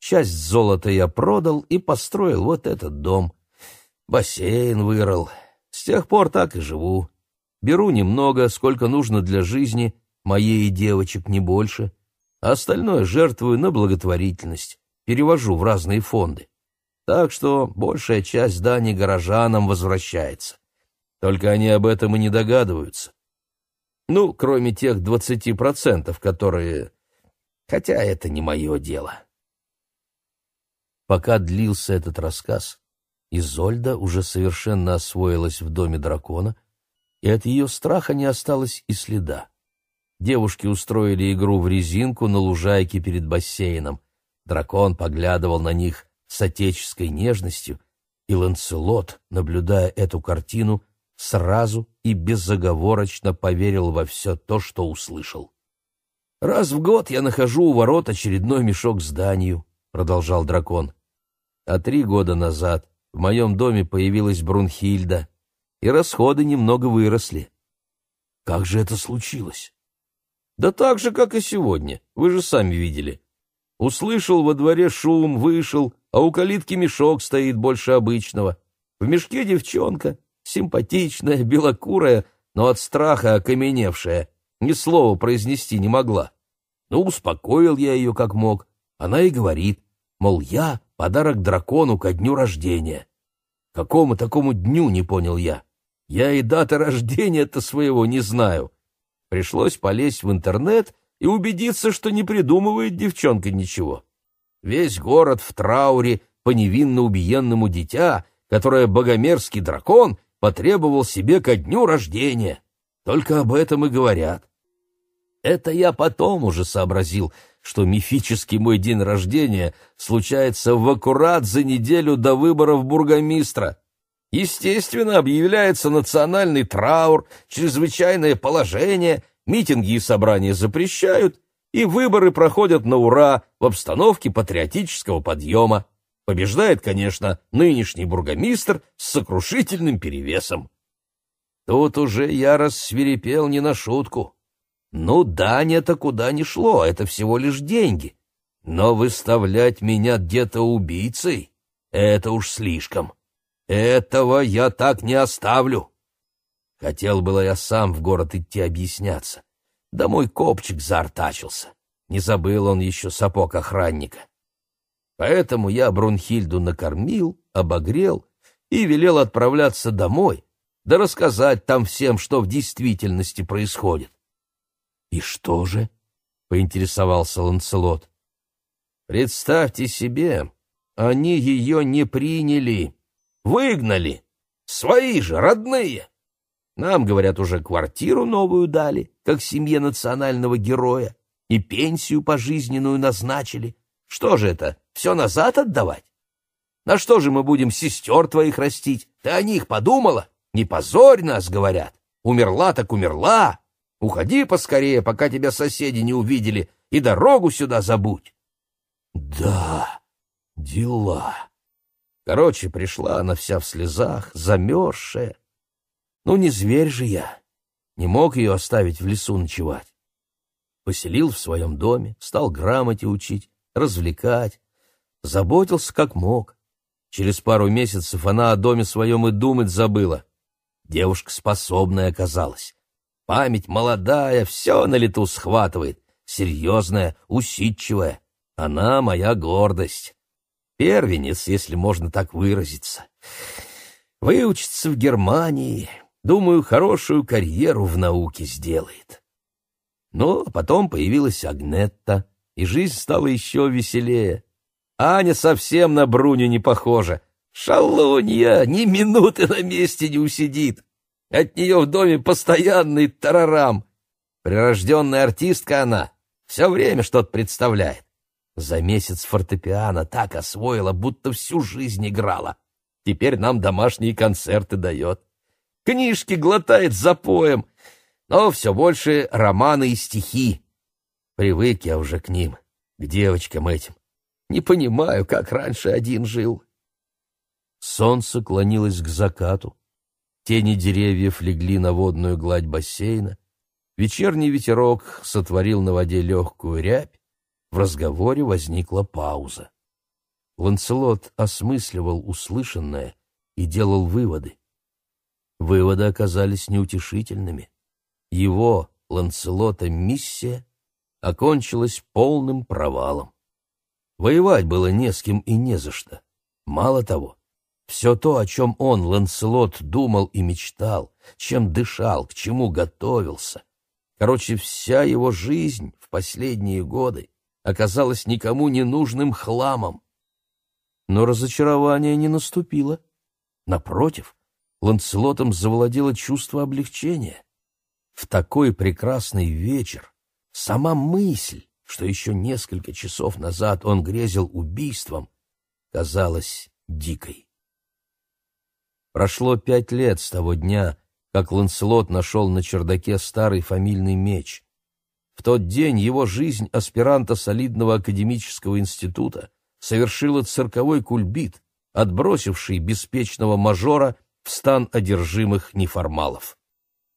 Часть золота я продал и построил вот этот дом — Бассейн вырыл. С тех пор так и живу. Беру немного, сколько нужно для жизни, моей и девочек не больше. А остальное жертвую на благотворительность, перевожу в разные фонды. Так что большая часть зданий горожанам возвращается. Только они об этом и не догадываются. Ну, кроме тех двадцати процентов, которые... Хотя это не мое дело. Пока длился этот рассказ, Изольда уже совершенно освоилась в доме дракона, и от ее страха не осталось и следа. Девушки устроили игру в резинку на лужайке перед бассейном. Дракон поглядывал на них с отеческой нежностью, и Ланселот, наблюдая эту картину, сразу и безоговорочно поверил во все то, что услышал. «Раз в год я нахожу у ворот очередной мешок с данью», — продолжал дракон. «А три года назад в моем доме появилась Брунхильда, и расходы немного выросли. Как же это случилось? Да так же, как и сегодня, вы же сами видели. Услышал во дворе шум, вышел, а у калитки мешок стоит больше обычного. В мешке девчонка, симпатичная, белокурая, но от страха окаменевшая, ни слова произнести не могла. Ну, успокоил я ее как мог. Она и говорит, мол, я подарок дракону ко дню рождения. Какому такому дню, не понял я. Я и даты рождения-то своего не знаю. Пришлось полезть в интернет и убедиться, что не придумывает девчонка ничего. Весь город в трауре по невинно убиенному дитя, которое богомерзкий дракон потребовал себе ко дню рождения. Только об этом и говорят. Это я потом уже сообразил, что мифический мой день рождения случается в аккурат за неделю до выборов бургомистра. Естественно, объявляется национальный траур, чрезвычайное положение, митинги и собрания запрещают, и выборы проходят на ура в обстановке патриотического подъема. Побеждает, конечно, нынешний бургомистр с сокрушительным перевесом. Тут уже я рассверепел не на шутку. Ну, Даня-то куда ни шло, это всего лишь деньги. Но выставлять меня где-то убийцей — это уж слишком. Этого я так не оставлю. Хотел было я сам в город идти объясняться. Да мой копчик заортачился. Не забыл он еще сапог охранника. Поэтому я Брунхильду накормил, обогрел и велел отправляться домой, да рассказать там всем, что в действительности происходит. «И что же?» — поинтересовался Ланцелот. «Представьте себе, они ее не приняли, выгнали, свои же, родные. Нам, говорят, уже квартиру новую дали, как семье национального героя, и пенсию пожизненную назначили. Что же это, все назад отдавать? На что же мы будем сестер твоих растить? Ты о них подумала? Не позорь нас, говорят. Умерла так умерла, Уходи поскорее, пока тебя соседи не увидели, и дорогу сюда забудь. Да, дела. Короче, пришла она вся в слезах, замерзшая. Ну, не зверь же я. Не мог ее оставить в лесу ночевать. Поселил в своем доме, стал грамоте учить, развлекать. Заботился как мог. Через пару месяцев она о доме своем и думать забыла. Девушка способная оказалась. Память молодая, все на лету схватывает, серьезная, усидчивая. Она моя гордость. Первенец, если можно так выразиться. Выучится в Германии, думаю, хорошую карьеру в науке сделает. Но потом появилась Агнетта, и жизнь стала еще веселее. Аня совсем на Бруню не похожа. Шалунья, ни минуты на месте не усидит. От нее в доме постоянный тарарам. Прирожденная артистка она, все время что-то представляет. За месяц фортепиано так освоила, будто всю жизнь играла. Теперь нам домашние концерты дает. Книжки глотает за поем, но все больше романы и стихи. Привык я уже к ним, к девочкам этим. Не понимаю, как раньше один жил. Солнце клонилось к закату. Тени деревьев легли на водную гладь бассейна. Вечерний ветерок сотворил на воде легкую рябь. В разговоре возникла пауза. Ланцелот осмысливал услышанное и делал выводы. Выводы оказались неутешительными. Его, Ланцелота, миссия окончилась полным провалом. Воевать было не с кем и не за что. Мало того, все то, о чем он, Ланселот, думал и мечтал, чем дышал, к чему готовился. Короче, вся его жизнь в последние годы оказалась никому не нужным хламом. Но разочарование не наступило. Напротив, Ланселотом завладело чувство облегчения. В такой прекрасный вечер сама мысль, что еще несколько часов назад он грезил убийством, казалась дикой. Прошло пять лет с того дня, как Ланселот нашел на чердаке старый фамильный меч. В тот день его жизнь аспиранта солидного академического института совершила цирковой кульбит, отбросивший беспечного мажора в стан одержимых неформалов.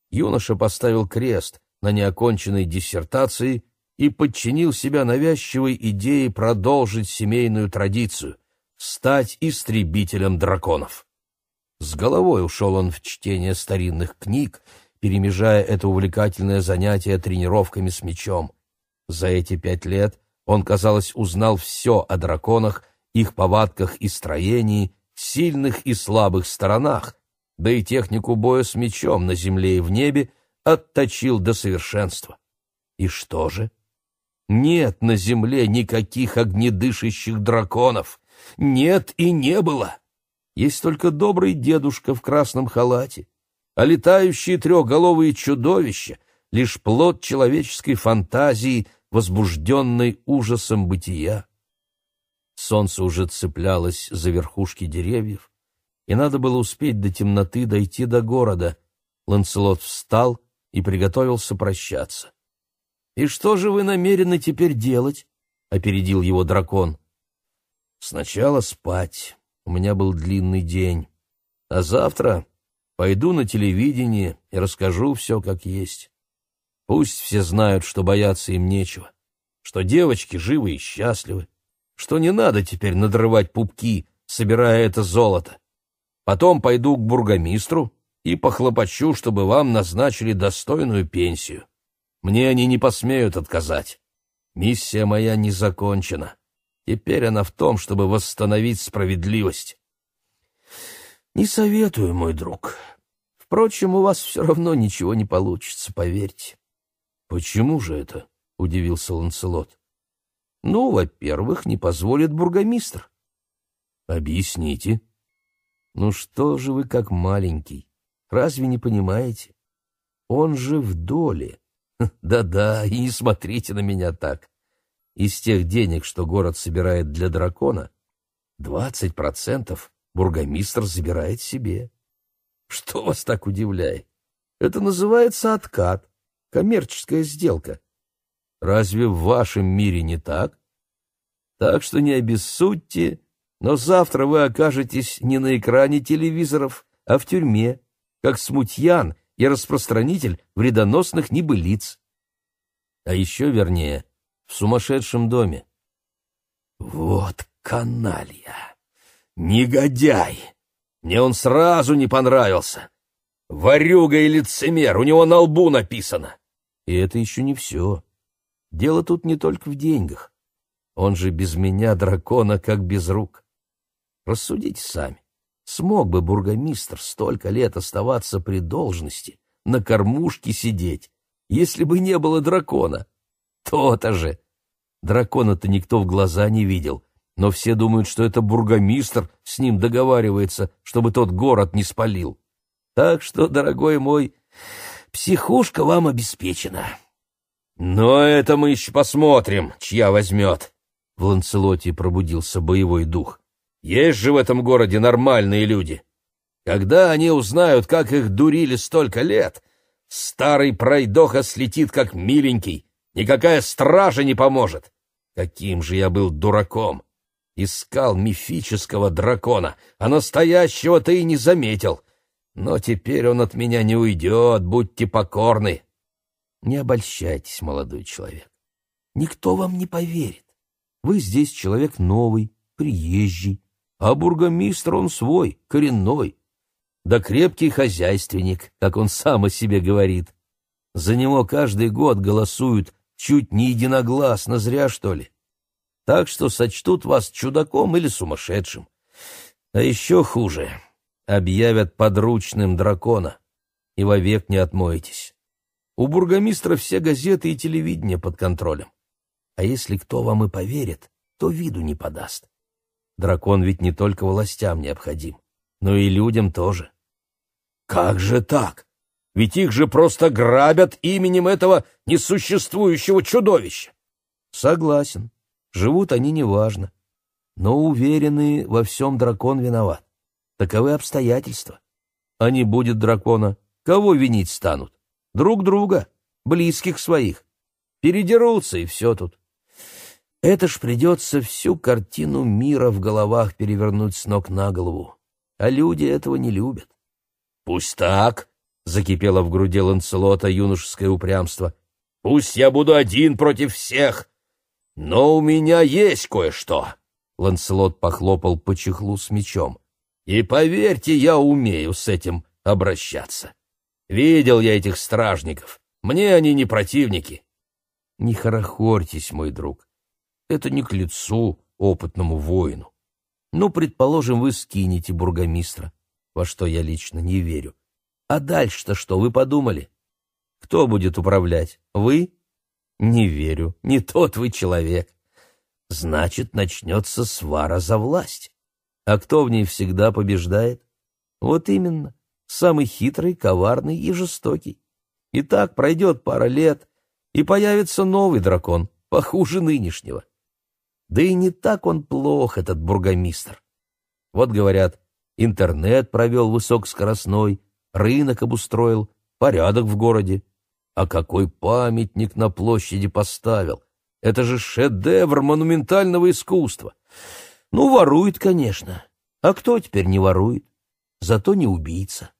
Юноша поставил крест на неоконченной диссертации и подчинил себя навязчивой идее продолжить семейную традицию — стать истребителем драконов. С головой ушел он в чтение старинных книг, перемежая это увлекательное занятие тренировками с мечом. За эти пять лет он, казалось, узнал все о драконах, их повадках и строении, сильных и слабых сторонах, да и технику боя с мечом на земле и в небе отточил до совершенства. И что же? Нет на земле никаких огнедышащих драконов. Нет и не было. Есть только добрый дедушка в красном халате, а летающие трехголовые чудовища — лишь плод человеческой фантазии, возбужденной ужасом бытия. Солнце уже цеплялось за верхушки деревьев, и надо было успеть до темноты дойти до города. Ланселот встал и приготовился прощаться. «И что же вы намерены теперь делать?» — опередил его дракон. «Сначала спать. У меня был длинный день. А завтра пойду на телевидение и расскажу все как есть. Пусть все знают, что бояться им нечего, что девочки живы и счастливы, что не надо теперь надрывать пупки, собирая это золото. Потом пойду к бургомистру и похлопочу, чтобы вам назначили достойную пенсию. Мне они не посмеют отказать. Миссия моя не закончена. Теперь она в том, чтобы восстановить справедливость. Не советую, мой друг. Впрочем, у вас все равно ничего не получится, поверьте. Почему же это? — удивился Ланселот. Ну, во-первых, не позволит бургомистр. Объясните. Ну что же вы как маленький? Разве не понимаете? Он же в доле. Да-да, и не смотрите на меня так. Из тех денег, что город собирает для дракона, двадцать процентов бургомистр забирает себе. Что вас так удивляет? Это называется откат, коммерческая сделка. Разве в вашем мире не так? Так что не обессудьте, но завтра вы окажетесь не на экране телевизоров, а в тюрьме, как смутьян и распространитель вредоносных небылиц. А еще вернее, в сумасшедшем доме. Вот каналья! Негодяй! Мне он сразу не понравился. Варюга и лицемер, у него на лбу написано. И это еще не все. Дело тут не только в деньгах. Он же без меня дракона, как без рук. Рассудите сами. Смог бы бургомистр столько лет оставаться при должности, на кормушке сидеть, если бы не было дракона? То-то же! Дракона-то никто в глаза не видел, но все думают, что это бургомистр с ним договаривается, чтобы тот город не спалил. Так что, дорогой мой, психушка вам обеспечена. Но это мы еще посмотрим, чья возьмет. В Ланцелоте пробудился боевой дух. Есть же в этом городе нормальные люди. Когда они узнают, как их дурили столько лет, старый пройдоха слетит как миленький, никакая стража не поможет. Каким же я был дураком! Искал мифического дракона, а настоящего ты и не заметил. Но теперь он от меня не уйдет, будьте покорны. Не обольщайтесь, молодой человек. Никто вам не поверит. Вы здесь человек новый, приезжий, а бургомистр он свой, коренной. Да крепкий хозяйственник, как он сам о себе говорит. За него каждый год голосуют чуть не единогласно, зря, что ли. Так что сочтут вас чудаком или сумасшедшим. А еще хуже — объявят подручным дракона, и вовек не отмоетесь. У бургомистра все газеты и телевидение под контролем. А если кто вам и поверит, то виду не подаст. Дракон ведь не только властям необходим, но и людям тоже. Как же так? Ведь их же просто грабят именем этого несуществующего чудовища. Согласен. Живут они неважно. Но уверены, во всем дракон виноват. Таковы обстоятельства. А не будет дракона, кого винить станут? Друг друга, близких своих. Передерутся, и все тут. Это ж придется всю картину мира в головах перевернуть с ног на голову. А люди этого не любят. «Пусть так», — закипело в груди Ланцелота юношеское упрямство. «Пусть я буду один против всех, но у меня есть кое-что». Ланцелот похлопал по чехлу с мечом. «И поверьте, я умею с этим обращаться. Видел я этих стражников. Мне они не противники». «Не хорохорьтесь, мой друг. Это не к лицу опытному воину. Ну, предположим, вы скинете бургомистра, во что я лично не верю. А дальше-то что, вы подумали? Кто будет управлять? Вы? Не верю, не тот вы человек. Значит, начнется свара за власть. А кто в ней всегда побеждает? Вот именно, самый хитрый, коварный и жестокий. И так пройдет пара лет, и появится новый дракон, похуже нынешнего. Да и не так он плох, этот бургомистр. Вот, говорят, интернет провел высокоскоростной, рынок обустроил, порядок в городе. А какой памятник на площади поставил! Это же шедевр монументального искусства! Ну, ворует, конечно. А кто теперь не ворует? Зато не убийца.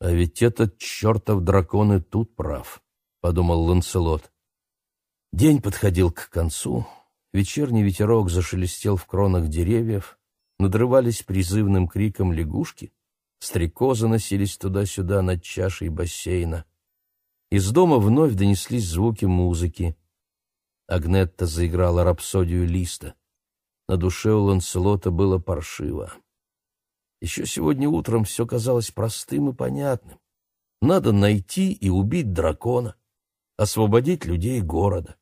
А ведь этот чертов дракон и тут прав, — подумал Ланселот. День подходил к концу, вечерний ветерок зашелестел в кронах деревьев, надрывались призывным криком лягушки, стрекозы носились туда-сюда над чашей бассейна. Из дома вновь донеслись звуки музыки. Агнетта заиграла рапсодию Листа. На душе у Ланселота было паршиво. Еще сегодня утром все казалось простым и понятным. Надо найти и убить дракона, освободить людей города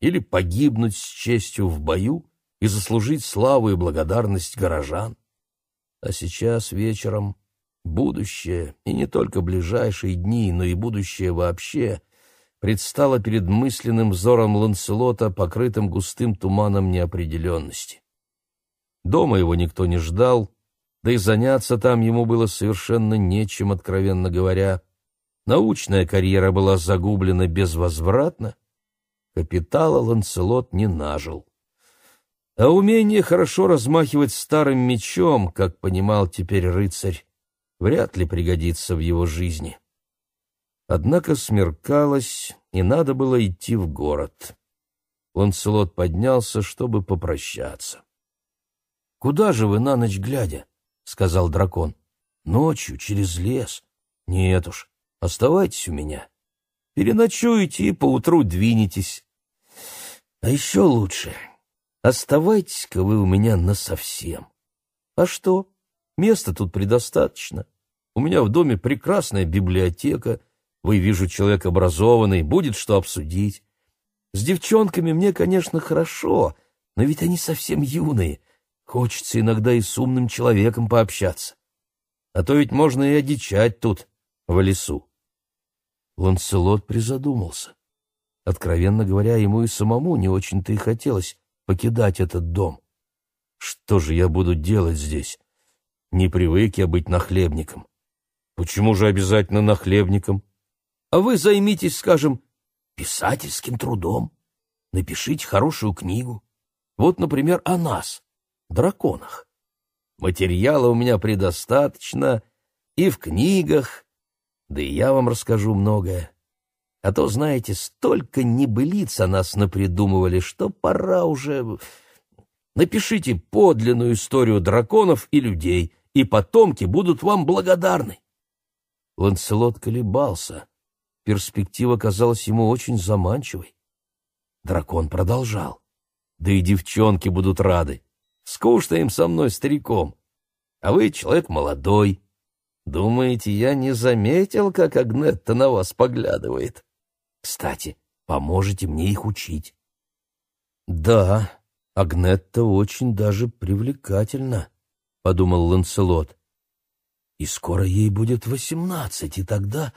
или погибнуть с честью в бою и заслужить славу и благодарность горожан. А сейчас вечером будущее, и не только ближайшие дни, но и будущее вообще, предстало перед мысленным взором Ланселота, покрытым густым туманом неопределенности. Дома его никто не ждал, да и заняться там ему было совершенно нечем, откровенно говоря. Научная карьера была загублена безвозвратно, Капитала Ланцелот не нажил. А умение хорошо размахивать старым мечом, как понимал теперь рыцарь, вряд ли пригодится в его жизни. Однако смеркалось, и надо было идти в город. Ланцелот поднялся, чтобы попрощаться. — Куда же вы на ночь глядя? — сказал дракон. — Ночью, через лес. Нет уж, оставайтесь у меня. Переночуете и поутру двинетесь. А еще лучше, оставайтесь-ка вы у меня насовсем. А что? Места тут предостаточно. У меня в доме прекрасная библиотека. Вы, вижу, человек образованный, будет что обсудить. С девчонками мне, конечно, хорошо, но ведь они совсем юные. Хочется иногда и с умным человеком пообщаться. А то ведь можно и одичать тут, в лесу. Ланселот призадумался. Откровенно говоря, ему и самому не очень-то и хотелось покидать этот дом. Что же я буду делать здесь? Не привык я быть нахлебником. Почему же обязательно нахлебником? А вы займитесь, скажем, писательским трудом. Напишите хорошую книгу. Вот, например, о нас, драконах. Материала у меня предостаточно и в книгах, да и я вам расскажу многое. А то, знаете, столько небылиц о нас напридумывали, что пора уже... Напишите подлинную историю драконов и людей, и потомки будут вам благодарны. Ланселот колебался. перспектива казалась ему очень заманчивой. Дракон продолжал. «Да и девчонки будут рады. Скучно им со мной, стариком. А вы человек молодой. Думаете, я не заметил, как Агнетта на вас поглядывает? Кстати, поможете мне их учить». «Да, Агнетта очень даже привлекательна», — подумал Ланселот. «И скоро ей будет восемнадцать, и тогда...»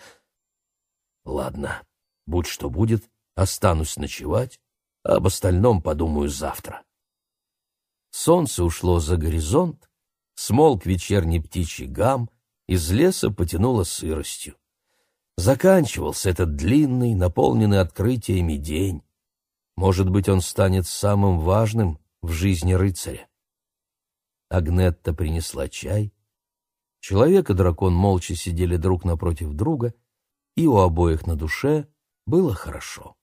«Ладно, будь что будет, останусь ночевать, а об остальном подумаю завтра». Солнце ушло за горизонт, смолк вечерний птичий гам, из леса потянуло сыростью. Заканчивался этот длинный, наполненный открытиями день. Может быть, он станет самым важным в жизни рыцаря. Агнетта принесла чай. Человек и дракон молча сидели друг напротив друга, и у обоих на душе было хорошо.